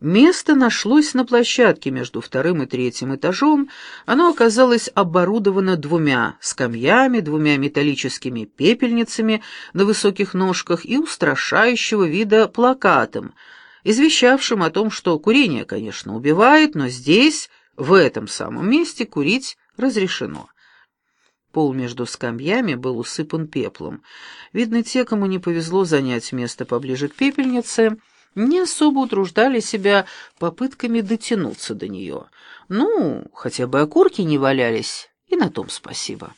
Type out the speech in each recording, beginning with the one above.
Место нашлось на площадке между вторым и третьим этажом. Оно оказалось оборудовано двумя скамьями, двумя металлическими пепельницами на высоких ножках и устрашающего вида плакатом, извещавшим о том, что курение, конечно, убивает, но здесь, в этом самом месте, курить разрешено. Пол между скамьями был усыпан пеплом. Видно, те, кому не повезло занять место поближе к пепельнице, не особо утруждали себя попытками дотянуться до нее. Ну, хотя бы окурки не валялись, и на том спасибо.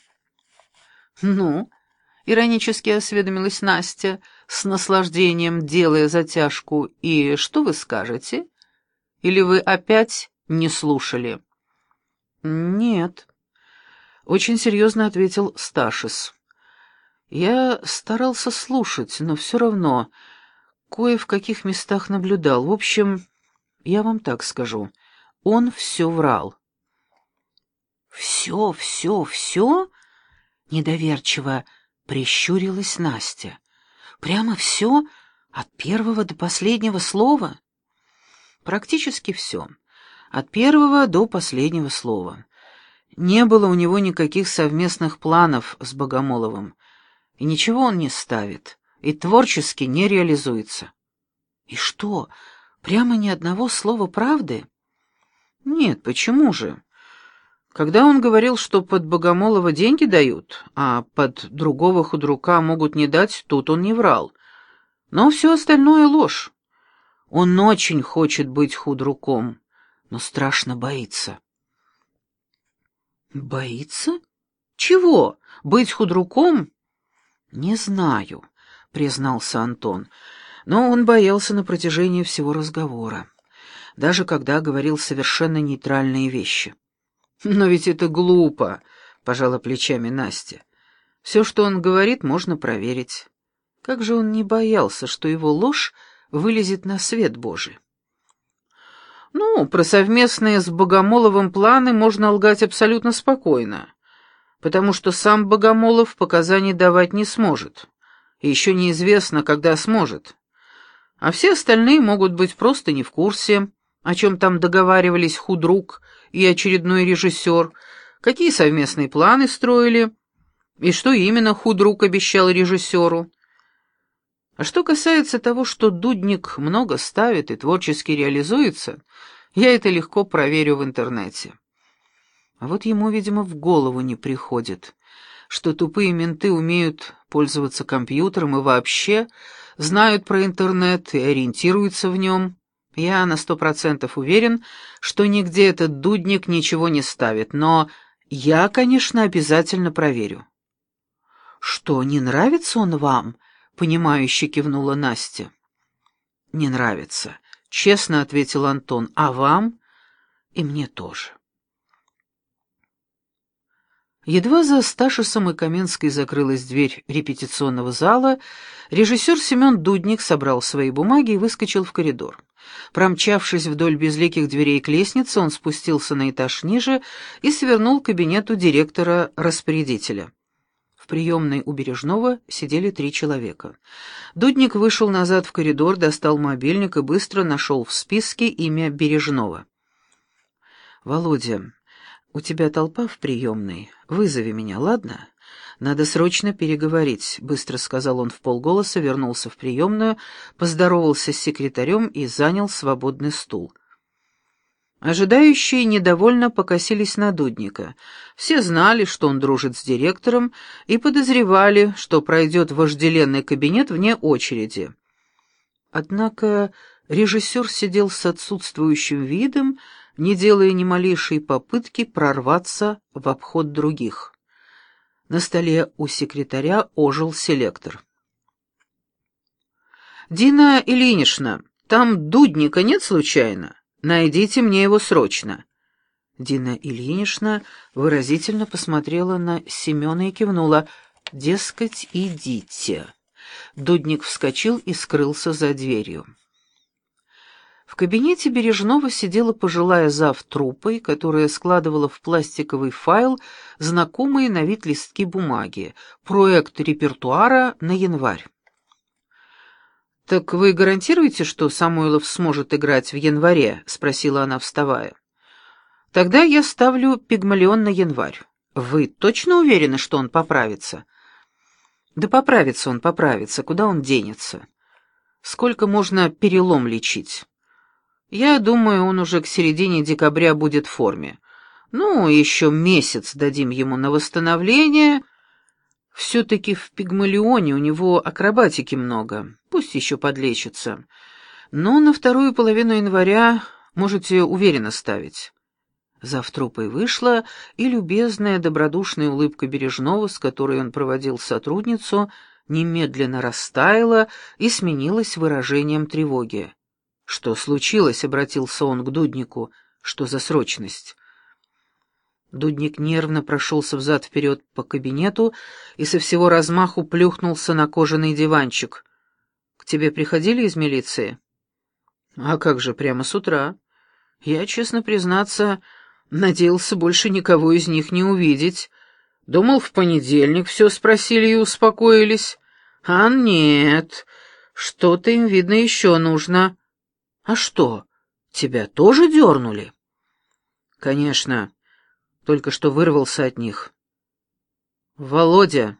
«Ну?» — иронически осведомилась Настя, с наслаждением делая затяжку. «И что вы скажете? Или вы опять не слушали?» «Нет», — очень серьезно ответил Сташис. «Я старался слушать, но все равно...» кое в каких местах наблюдал. В общем, я вам так скажу, он все врал. «Все, все, все?» — недоверчиво прищурилась Настя. «Прямо все? От первого до последнего слова?» «Практически все. От первого до последнего слова. Не было у него никаких совместных планов с Богомоловым, и ничего он не ставит и творчески не реализуется. И что, прямо ни одного слова правды? Нет, почему же? Когда он говорил, что под Богомолова деньги дают, а под другого худрука могут не дать, тут он не врал. Но все остальное ложь. Он очень хочет быть худруком, но страшно боится. Боится? Чего? Быть худруком? Не знаю. — признался Антон. Но он боялся на протяжении всего разговора, даже когда говорил совершенно нейтральные вещи. «Но ведь это глупо», — пожала плечами Настя. «Все, что он говорит, можно проверить. Как же он не боялся, что его ложь вылезет на свет Божий?» «Ну, про совместные с Богомоловым планы можно лгать абсолютно спокойно, потому что сам Богомолов показаний давать не сможет и еще неизвестно, когда сможет. А все остальные могут быть просто не в курсе, о чем там договаривались худрук и очередной режиссер, какие совместные планы строили, и что именно худрук обещал режиссеру. А что касается того, что Дудник много ставит и творчески реализуется, я это легко проверю в интернете. А вот ему, видимо, в голову не приходит, что тупые менты умеют пользоваться компьютером и вообще знают про интернет и ориентируются в нем. Я на сто процентов уверен, что нигде этот дудник ничего не ставит, но я, конечно, обязательно проверю. «Что, не нравится он вам?» — понимающе кивнула Настя. «Не нравится», — честно ответил Антон. «А вам?» «И мне тоже». Едва за Сташисом и Каменской закрылась дверь репетиционного зала, режиссер Семен Дудник собрал свои бумаги и выскочил в коридор. Промчавшись вдоль безликих дверей к лестнице, он спустился на этаж ниже и свернул к кабинету директора-распорядителя. В приемной у Бережного сидели три человека. Дудник вышел назад в коридор, достал мобильник и быстро нашел в списке имя Бережного. «Володя, «У тебя толпа в приемной. Вызови меня, ладно? Надо срочно переговорить», — быстро сказал он в полголоса, вернулся в приемную, поздоровался с секретарем и занял свободный стул. Ожидающие недовольно покосились на Дудника. Все знали, что он дружит с директором, и подозревали, что пройдет вожделенный кабинет вне очереди. Однако режиссер сидел с отсутствующим видом, не делая ни малейшей попытки прорваться в обход других. На столе у секретаря ожил селектор. «Дина Ильинична, там дудника нет случайно? Найдите мне его срочно». Дина Ильинична выразительно посмотрела на Семена и кивнула. «Дескать, идите». Дудник вскочил и скрылся за дверью. В кабинете Бережного сидела пожилая зав трупой, которая складывала в пластиковый файл знакомые на вид листки бумаги, проект репертуара на январь. «Так вы гарантируете, что Самойлов сможет играть в январе?» — спросила она, вставая. «Тогда я ставлю пигмалион на январь. Вы точно уверены, что он поправится?» «Да поправится он, поправится. Куда он денется? Сколько можно перелом лечить?» «Я думаю, он уже к середине декабря будет в форме. Ну, еще месяц дадим ему на восстановление. Все-таки в Пигмалионе у него акробатики много, пусть еще подлечится. Но на вторую половину января можете уверенно ставить». Завтрупой вышла, и любезная добродушная улыбка Бережного, с которой он проводил сотрудницу, немедленно растаяла и сменилась выражением тревоги. «Что случилось?» — обратился он к Дуднику. «Что за срочность?» Дудник нервно прошелся взад-вперед по кабинету и со всего размаху плюхнулся на кожаный диванчик. «К тебе приходили из милиции?» «А как же, прямо с утра. Я, честно признаться, надеялся больше никого из них не увидеть. Думал, в понедельник все спросили и успокоились. А нет, что-то им, видно, еще нужно. А что, тебя тоже дернули?» «Конечно» только что вырвался от них. «Володя,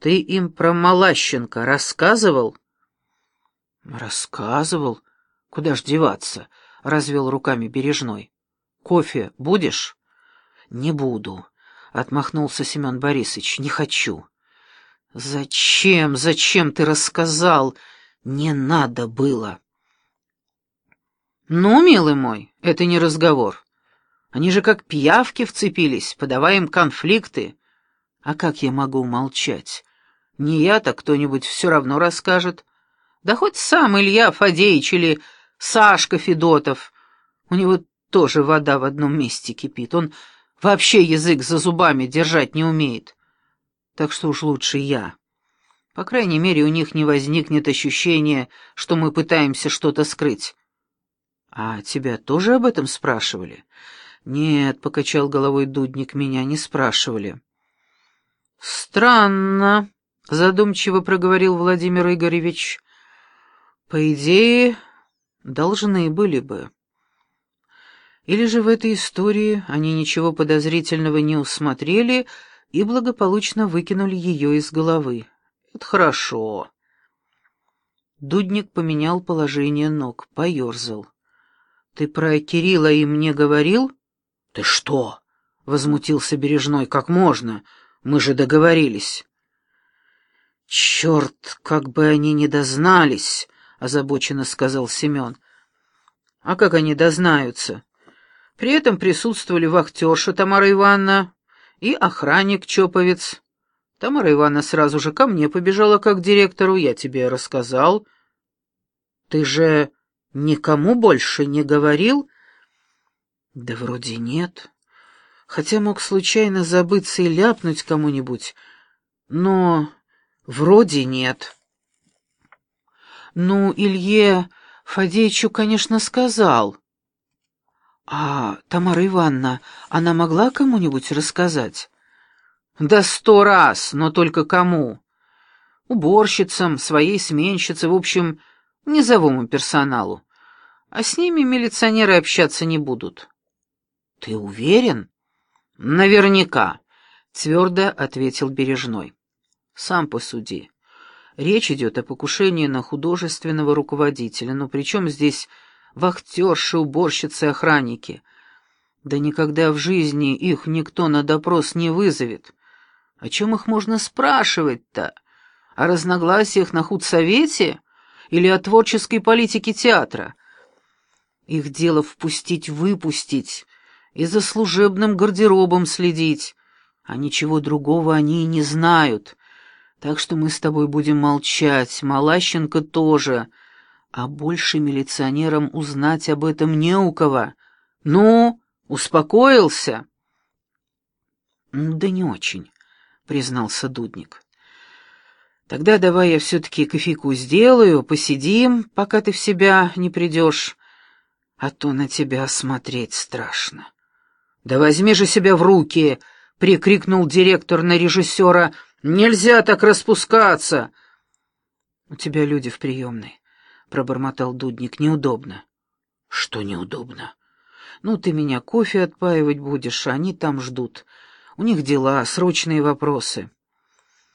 ты им про Малащенко рассказывал?» «Рассказывал? Куда ж деваться?» — развел руками Бережной. «Кофе будешь?» «Не буду», — отмахнулся Семен Борисович. «Не хочу». «Зачем, зачем ты рассказал? Не надо было». «Ну, милый мой, это не разговор. Они же как пиявки вцепились, подавая им конфликты. А как я могу молчать? Не я, так кто-нибудь все равно расскажет. Да хоть сам Илья Фадеич или Сашка Федотов. У него тоже вода в одном месте кипит. Он вообще язык за зубами держать не умеет. Так что уж лучше я. По крайней мере, у них не возникнет ощущения, что мы пытаемся что-то скрыть. А тебя тоже об этом спрашивали? «Нет», — покачал головой Дудник, — «меня не спрашивали». «Странно», — задумчиво проговорил Владимир Игоревич. «По идее, должны были бы». Или же в этой истории они ничего подозрительного не усмотрели и благополучно выкинули ее из головы. Это хорошо. Дудник поменял положение ног, поерзал. «Ты про Кирилла и мне говорил?» «Ты что?» — возмутился Бережной. «Как можно? Мы же договорились». «Черт, как бы они не дознались!» — озабоченно сказал Семен. «А как они дознаются?» При этом присутствовали вахтерша Тамара Ивановна и охранник Чоповец. Тамара Ивановна сразу же ко мне побежала как директору, я тебе рассказал. «Ты же никому больше не говорил?» Да вроде нет. Хотя мог случайно забыться и ляпнуть кому-нибудь. Но вроде нет. Ну, Илье Фадеичу, конечно, сказал. А Тамара Ивановна, она могла кому-нибудь рассказать? Да сто раз, но только кому? Уборщицам, своей сменщице, в общем, низовому персоналу. А с ними милиционеры общаться не будут. «Ты уверен?» «Наверняка», — твердо ответил Бережной. «Сам посуди. Речь идет о покушении на художественного руководителя, но при чем здесь вахтерши, уборщицы, охранники? Да никогда в жизни их никто на допрос не вызовет. О чем их можно спрашивать-то? О разногласиях на худсовете или о творческой политике театра? Их дело впустить-выпустить» и за служебным гардеробом следить, а ничего другого они и не знают. Так что мы с тобой будем молчать, Малащенко тоже, а больше милиционерам узнать об этом не у кого. Ну, успокоился?» «Да не очень», — признался Дудник. «Тогда давай я все-таки кофейку сделаю, посидим, пока ты в себя не придешь, а то на тебя смотреть страшно». «Да возьми же себя в руки!» — прикрикнул директор на режиссера. «Нельзя так распускаться!» «У тебя люди в приемной», — пробормотал Дудник. «Неудобно». «Что неудобно?» «Ну, ты меня кофе отпаивать будешь, а они там ждут. У них дела, срочные вопросы».